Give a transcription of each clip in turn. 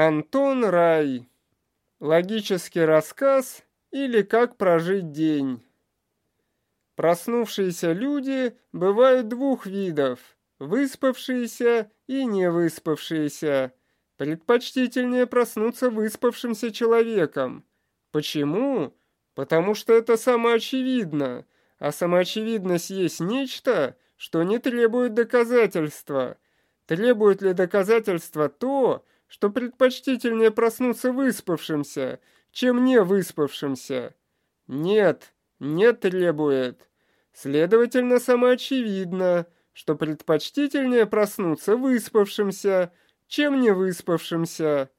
Антон Рай. Логический рассказ или как прожить день. Проснувшиеся люди бывают двух видов – выспавшиеся и невыспавшиеся. Предпочтительнее проснуться выспавшимся человеком. Почему? Потому что это самоочевидно, а самоочевидность есть нечто, что не требует доказательства. Требует ли доказательства то, что предпочтительнее проснуться выспавшимся, чем не выспавшимся. Нет, не требует. Следовательно, самоочевидно, что предпочтительнее проснуться выспавшимся, чем не выспавшимся.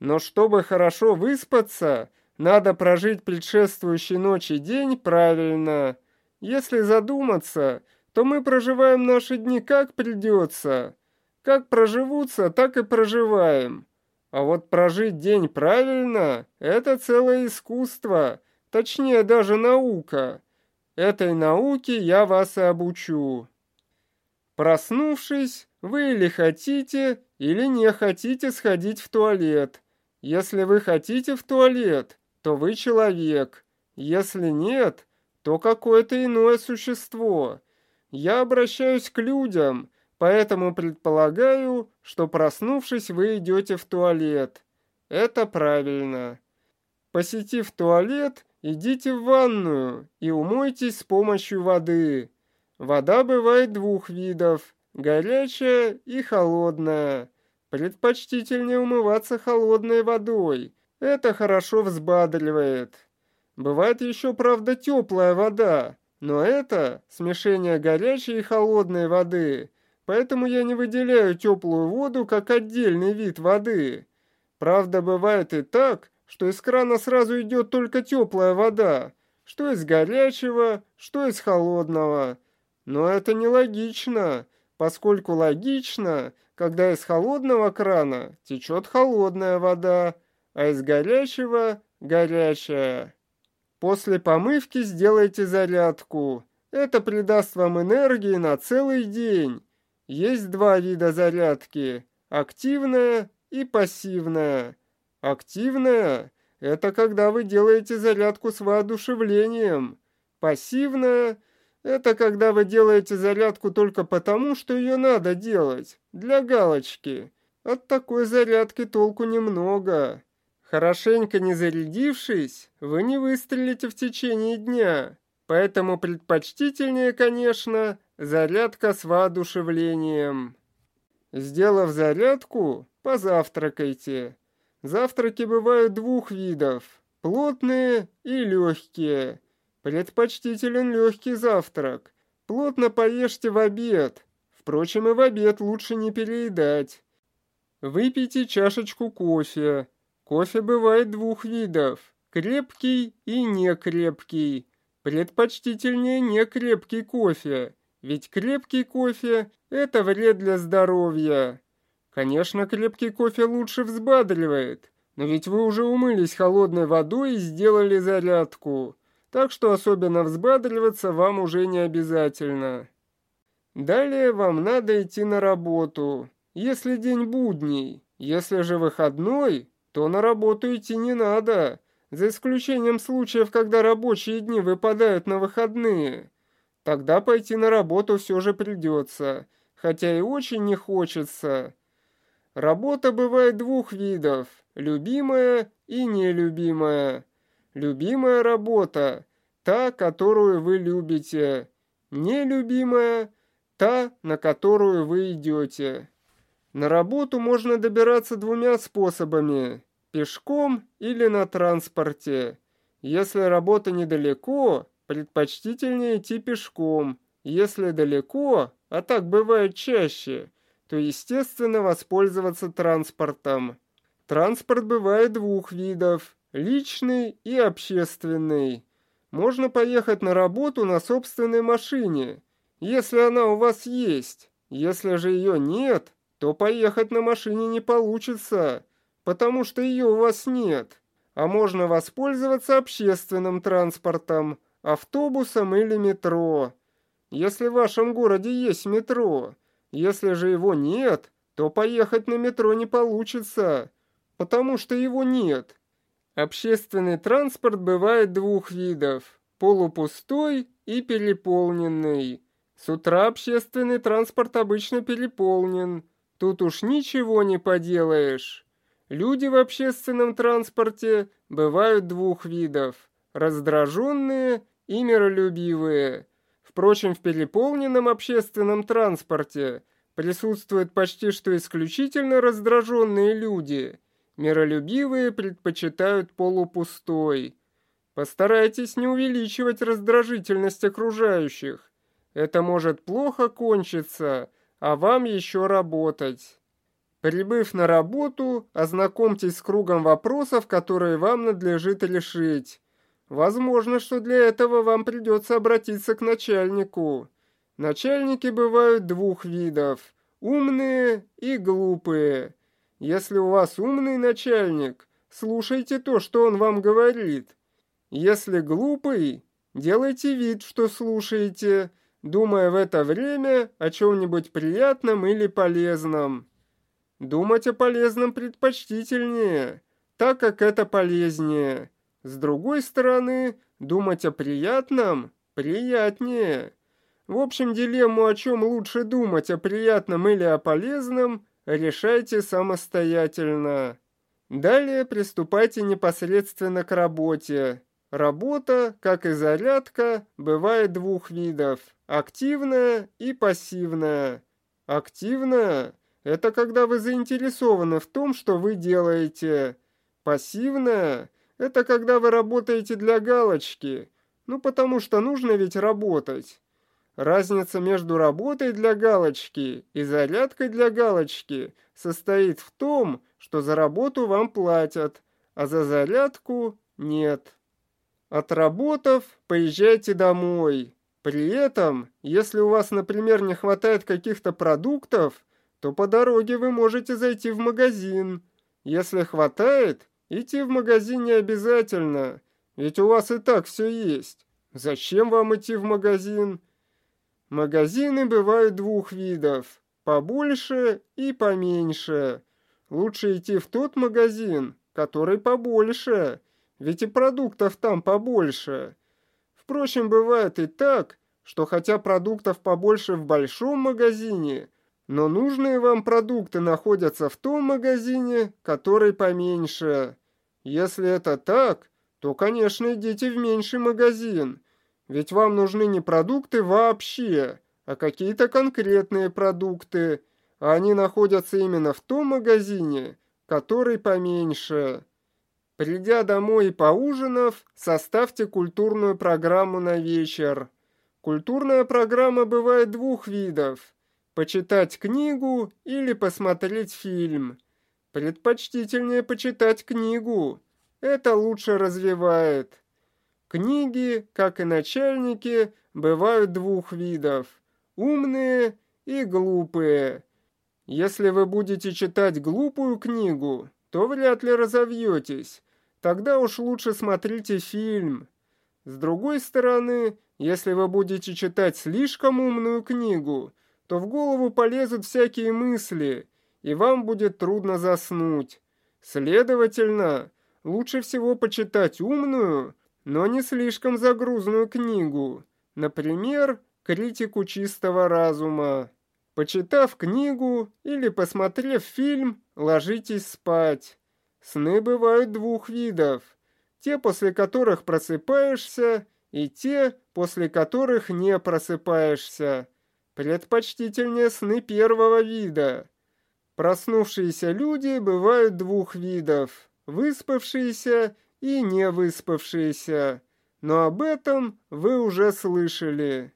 Но чтобы хорошо выспаться, надо прожить предшествующий ночи день правильно. Если задуматься, то мы проживаем наши дни как придется. Как проживутся, так и проживаем. А вот прожить день правильно – это целое искусство, точнее даже наука. Этой науке я вас и обучу. Проснувшись, вы или хотите, или не хотите сходить в туалет. Если вы хотите в туалет, то вы человек. Если нет, то какое-то иное существо. Я обращаюсь к людям, Поэтому предполагаю, что проснувшись, вы идете в туалет. Это правильно. Посетив туалет, идите в ванную и умойтесь с помощью воды. Вода бывает двух видов – горячая и холодная. Предпочтительнее умываться холодной водой. Это хорошо взбадривает. Бывает еще, правда, теплая вода, но это смешение горячей и холодной воды – Поэтому я не выделяю теплую воду как отдельный вид воды. Правда, бывает и так, что из крана сразу идет только теплая вода, что из горячего, что из холодного. Но это нелогично, поскольку логично, когда из холодного крана течет холодная вода, а из горячего – горячая. После помывки сделайте зарядку. Это придаст вам энергии на целый день. Есть два вида зарядки – активная и пассивная. Активная – это когда вы делаете зарядку с воодушевлением. Пассивная – это когда вы делаете зарядку только потому, что ее надо делать, для галочки. От такой зарядки толку немного. Хорошенько не зарядившись, вы не выстрелите в течение дня. Поэтому предпочтительнее, конечно, зарядка с воодушевлением. Сделав зарядку, позавтракайте. Завтраки бывают двух видов – плотные и легкие. Предпочтителен легкий завтрак. Плотно поешьте в обед. Впрочем, и в обед лучше не переедать. Выпейте чашечку кофе. Кофе бывает двух видов – крепкий и некрепкий. Предпочтительнее не крепкий кофе, ведь крепкий кофе – это вред для здоровья. Конечно, крепкий кофе лучше взбадривает, но ведь вы уже умылись холодной водой и сделали зарядку, так что особенно взбадриваться вам уже не обязательно. Далее вам надо идти на работу, если день будний. Если же выходной, то на работу идти не надо, за исключением случаев, когда рабочие дни выпадают на выходные. Тогда пойти на работу все же придется, хотя и очень не хочется. Работа бывает двух видов – любимая и нелюбимая. Любимая работа – та, которую вы любите. Нелюбимая – та, на которую вы идете. На работу можно добираться двумя способами пешком или на транспорте. Если работа недалеко, предпочтительнее идти пешком. Если далеко, а так бывает чаще, то, естественно, воспользоваться транспортом. Транспорт бывает двух видов – личный и общественный. Можно поехать на работу на собственной машине, если она у вас есть. Если же ее нет, то поехать на машине не получится – потому что ее у вас нет, а можно воспользоваться общественным транспортом, автобусом или метро. Если в вашем городе есть метро, если же его нет, то поехать на метро не получится. потому что его нет. Общественный транспорт бывает двух видов – полупустой и переполненный. С утра общественный транспорт обычно переполнен. Тут уж ничего не поделаешь. Люди в общественном транспорте бывают двух видов – раздраженные и миролюбивые. Впрочем, в переполненном общественном транспорте присутствуют почти что исключительно раздраженные люди. Миролюбивые предпочитают полупустой. Постарайтесь не увеличивать раздражительность окружающих. Это может плохо кончиться, а вам еще работать. Прибыв на работу, ознакомьтесь с кругом вопросов, которые вам надлежит решить. Возможно, что для этого вам придется обратиться к начальнику. Начальники бывают двух видов – умные и глупые. Если у вас умный начальник, слушайте то, что он вам говорит. Если глупый, делайте вид, что слушаете – думая в это время о чем-нибудь приятном или полезном. Думать о полезном предпочтительнее, так как это полезнее. С другой стороны, думать о приятном приятнее. В общем, дилемму, о чем лучше думать, о приятном или о полезном, решайте самостоятельно. Далее приступайте непосредственно к работе. Работа, как и зарядка, бывает двух видов – активная и пассивная. Активная – это когда вы заинтересованы в том, что вы делаете. Пассивная – это когда вы работаете для галочки, ну потому что нужно ведь работать. Разница между работой для галочки и зарядкой для галочки состоит в том, что за работу вам платят, а за зарядку нет. Отработав, поезжайте домой. При этом, если у вас, например, не хватает каких-то продуктов, то по дороге вы можете зайти в магазин. Если хватает, идти в магазин не обязательно, ведь у вас и так все есть. Зачем вам идти в магазин? Магазины бывают двух видов, побольше и поменьше. Лучше идти в тот магазин, который побольше, ведь и продуктов там побольше. Впрочем, бывает и так, что хотя продуктов побольше в большом магазине, но нужные вам продукты находятся в том магазине, который поменьше. Если это так, то, конечно, идите в меньший магазин, ведь вам нужны не продукты вообще, а какие-то конкретные продукты, а они находятся именно в том магазине, который поменьше. Придя домой и поужинав, составьте культурную программу на вечер. Культурная программа бывает двух видов – почитать книгу или посмотреть фильм. Предпочтительнее почитать книгу, это лучше развивает. Книги, как и начальники, бывают двух видов – умные и глупые. Если вы будете читать глупую книгу, то вряд ли разовьетесь. Тогда уж лучше смотрите фильм. С другой стороны, если вы будете читать слишком умную книгу, то в голову полезут всякие мысли, и вам будет трудно заснуть. Следовательно, лучше всего почитать умную, но не слишком загрузную книгу. Например, «Критику чистого разума». Почитав книгу или посмотрев фильм, ложитесь спать. Сны бывают двух видов. Те, после которых просыпаешься, и те, после которых не просыпаешься. Предпочтительнее сны первого вида. Проснувшиеся люди бывают двух видов – выспавшиеся и невыспавшиеся. Но об этом вы уже слышали.